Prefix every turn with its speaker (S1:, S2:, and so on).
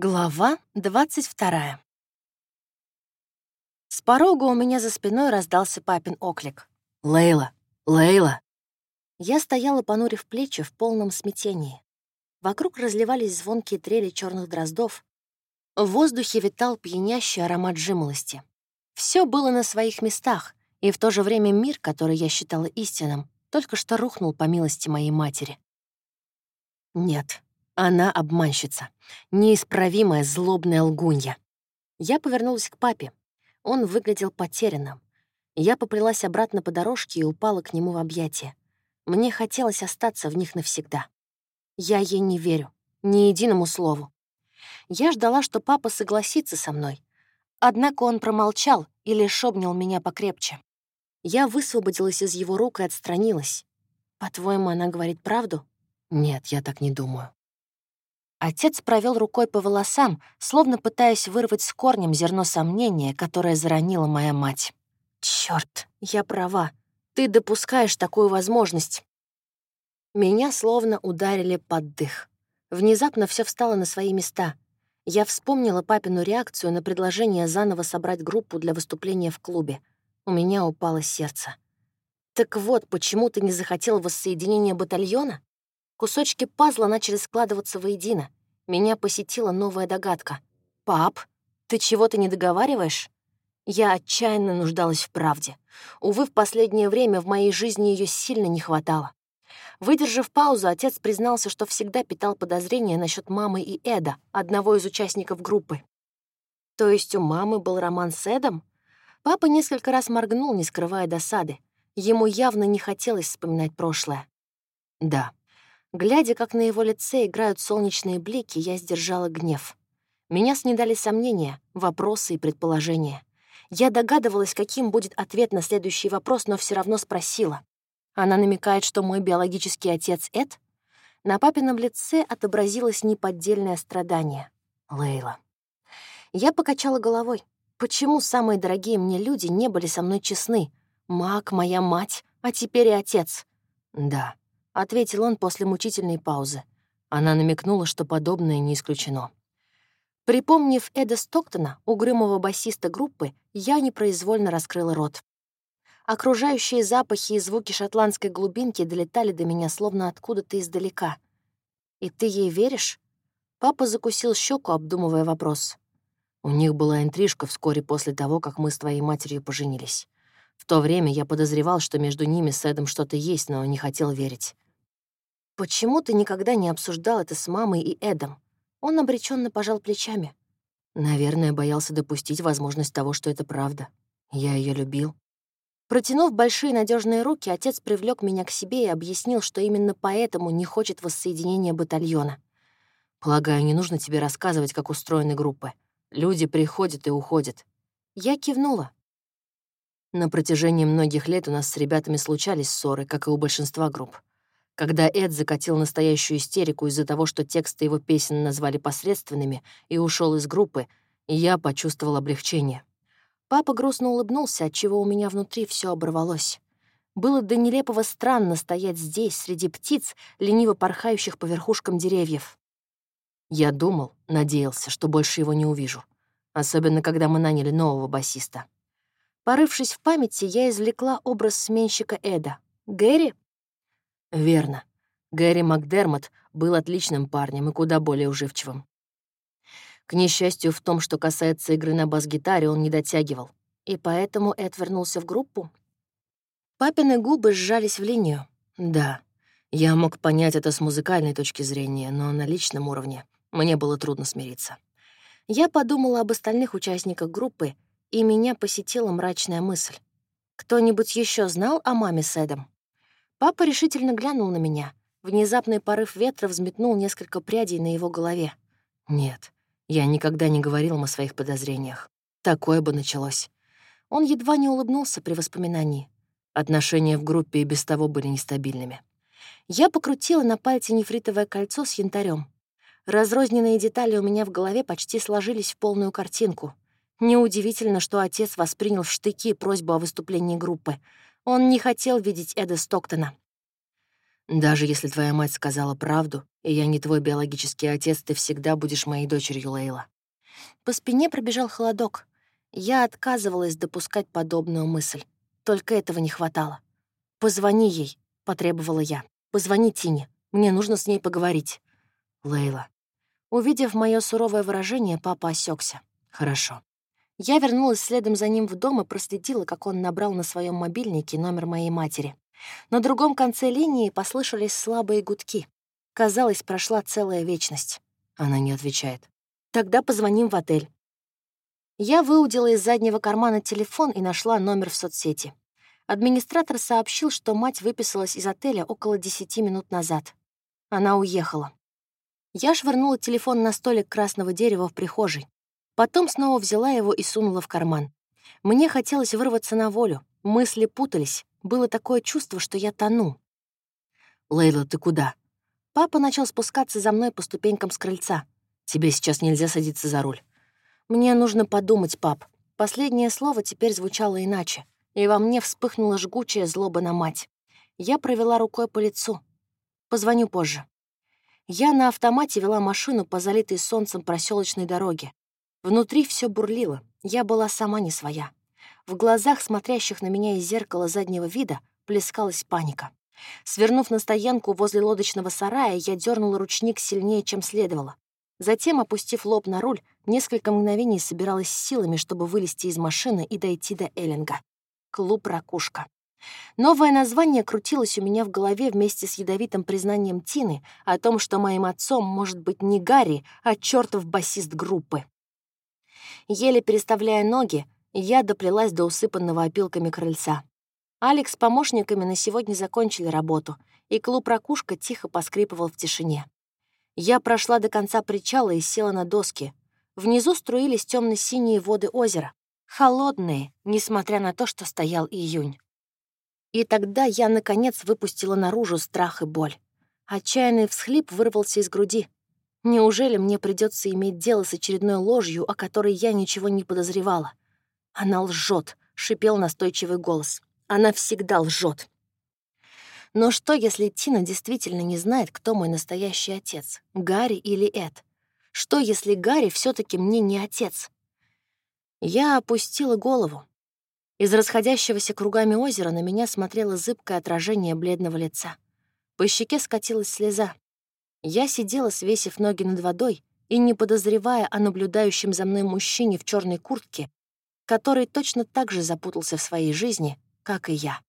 S1: Глава 22. С порога у меня за спиной раздался папин оклик.
S2: «Лейла! Лейла!»
S1: Я стояла, понурив плечи, в полном смятении. Вокруг разливались звонкие трели черных дроздов. В воздухе витал пьянящий аромат жимолости. Все было на своих местах, и в то же время мир, который я считала истинным, только что рухнул по милости моей матери. Нет, она обманщица, неисправимая злобная лгунья. Я повернулась к папе. Он выглядел потерянным. Я поплелась обратно по дорожке и упала к нему в объятия. Мне хотелось остаться в них навсегда. Я ей не верю, ни единому слову. Я ждала, что папа согласится со мной. Однако он промолчал и лишь обнял меня покрепче. Я высвободилась из его рук и отстранилась. «По-твоему, она говорит правду?»
S2: «Нет, я так не думаю».
S1: Отец провел рукой по волосам, словно пытаясь вырвать с корнем зерно сомнения, которое заронила моя мать. Черт, я права. Ты допускаешь такую возможность. Меня словно ударили под дых. Внезапно все встало на свои места. Я вспомнила папину реакцию на предложение заново собрать группу для выступления в клубе. У меня упало сердце. Так вот, почему ты не захотел воссоединения батальона? Кусочки пазла начали складываться воедино. Меня посетила новая догадка. «Пап, ты чего-то не договариваешь?» Я отчаянно нуждалась в правде. Увы, в последнее время в моей жизни ее сильно не хватало. Выдержав паузу, отец признался, что всегда питал подозрения насчет мамы и Эда, одного из участников группы. То есть у мамы был роман с Эдом? Папа несколько раз моргнул, не скрывая досады. Ему явно не хотелось вспоминать прошлое. Да, Глядя, как на его лице играют солнечные блики, я сдержала гнев. Меня снедали сомнения, вопросы и предположения. Я догадывалась, каким будет ответ на следующий вопрос, но все равно спросила. Она намекает, что мой биологический отец Эд? На папином лице отобразилось неподдельное страдание. Лейла. Я покачала головой. Почему самые дорогие мне люди не были со мной честны? Мак, моя мать, а теперь и отец.
S2: Да, —
S1: ответил он после мучительной паузы. Она намекнула, что подобное не исключено. Припомнив Эда Стоктона, угрюмого басиста группы, я непроизвольно раскрыла рот. Окружающие запахи и звуки шотландской глубинки долетали до меня словно откуда-то издалека. «И ты ей веришь?» Папа закусил щеку, обдумывая вопрос.
S2: У них была интрижка вскоре после того, как мы с твоей матерью поженились. В то время я подозревал, что между ними с Эдом что-то есть, но не хотел верить.
S1: «Почему ты никогда не обсуждал это с мамой и Эдом?» Он обреченно пожал плечами.
S2: Наверное, боялся допустить возможность того, что это правда. Я ее любил.
S1: Протянув большие надежные руки, отец привлек меня к себе и объяснил, что именно поэтому не хочет воссоединения батальона.
S2: «Полагаю, не нужно тебе рассказывать, как устроены группы. Люди приходят и уходят».
S1: Я кивнула.
S2: На протяжении многих лет у нас с ребятами случались ссоры, как и у большинства групп. Когда Эд закатил настоящую истерику из-за того, что тексты его песен назвали посредственными, и ушел из группы, я почувствовал облегчение.
S1: Папа грустно улыбнулся, отчего у меня внутри все оборвалось. Было до нелепого странно стоять здесь, среди птиц, лениво порхающих по верхушкам деревьев.
S2: Я думал, надеялся, что больше его не увижу. Особенно, когда мы наняли нового басиста.
S1: Порывшись в памяти, я извлекла образ сменщика Эда. Гэри
S2: Верно. Гэри Макдермот был отличным парнем и куда более уживчивым. К несчастью, в том, что касается игры на бас-гитаре, он не дотягивал.
S1: И поэтому Эд вернулся в группу? Папины губы сжались в линию.
S2: Да, я мог понять это с музыкальной точки зрения, но на личном уровне мне было трудно смириться.
S1: Я подумала об остальных участниках группы, и меня посетила мрачная мысль. Кто-нибудь еще знал о маме с Эдом? Папа решительно глянул на меня. Внезапный порыв ветра взметнул несколько прядей на его голове.
S2: «Нет, я никогда не говорил им о своих подозрениях. Такое бы началось».
S1: Он едва не улыбнулся при воспоминании.
S2: Отношения в группе и без того были нестабильными.
S1: Я покрутила на пальце нефритовое кольцо с янтарем. Разрозненные детали у меня в голове почти сложились в полную картинку. Неудивительно, что отец воспринял в штыки просьбу о выступлении группы — он не хотел видеть Эда Стоктона.
S2: Даже если твоя мать сказала правду, и я не твой биологический отец, ты всегда будешь моей дочерью, Лейла.
S1: По спине пробежал холодок. Я отказывалась допускать подобную мысль. Только этого не хватало. «Позвони ей», — потребовала я. «Позвони Тине. Мне нужно с ней поговорить».
S2: «Лейла».
S1: Увидев мое суровое выражение, папа осекся.
S2: «Хорошо».
S1: Я вернулась следом за ним в дом и проследила, как он набрал на своем мобильнике номер моей матери. На другом конце линии послышались слабые гудки. Казалось, прошла целая вечность.
S2: Она не отвечает.
S1: «Тогда позвоним в отель». Я выудила из заднего кармана телефон и нашла номер в соцсети. Администратор сообщил, что мать выписалась из отеля около 10 минут назад. Она уехала. Я швырнула телефон на столик красного дерева в прихожей. Потом снова взяла его и сунула в карман. Мне хотелось вырваться на волю. Мысли путались. Было такое чувство, что я тону.
S2: «Лейла, ты куда?»
S1: Папа начал спускаться за мной по ступенькам с крыльца.
S2: «Тебе сейчас нельзя садиться за руль».
S1: «Мне нужно подумать, пап». Последнее слово теперь звучало иначе, и во мне вспыхнула жгучая злоба на мать. Я провела рукой по лицу. Позвоню позже. Я на автомате вела машину по залитой солнцем проселочной дороге. Внутри все бурлило, я была сама не своя. В глазах, смотрящих на меня из зеркала заднего вида, плескалась паника. Свернув на стоянку возле лодочного сарая, я дернула ручник сильнее, чем следовало. Затем, опустив лоб на руль, несколько мгновений собиралась силами, чтобы вылезти из машины и дойти до Эллинга. Клуб «Ракушка». Новое название крутилось у меня в голове вместе с ядовитым признанием Тины о том, что моим отцом может быть не Гарри, а чертов басист группы. Еле переставляя ноги, я доплелась до усыпанного опилками крыльца. Алекс с помощниками на сегодня закончили работу, и клуб «Ракушка» тихо поскрипывал в тишине. Я прошла до конца причала и села на доски. Внизу струились темно синие воды озера, холодные, несмотря на то, что стоял июнь. И тогда я, наконец, выпустила наружу страх и боль. Отчаянный всхлип вырвался из груди. Неужели мне придется иметь дело с очередной ложью, о которой я ничего не подозревала? Она лжет, шипел настойчивый голос. Она всегда лжет. Но что, если Тина действительно не знает, кто мой настоящий отец, Гарри или Эд? Что, если Гарри все таки мне не отец? Я опустила голову. Из расходящегося кругами озера на меня смотрело зыбкое отражение бледного лица. По щеке скатилась слеза. Я сидела, свесив ноги над водой, и не подозревая о наблюдающем за мной мужчине в черной куртке, который точно так же запутался в своей жизни, как и я.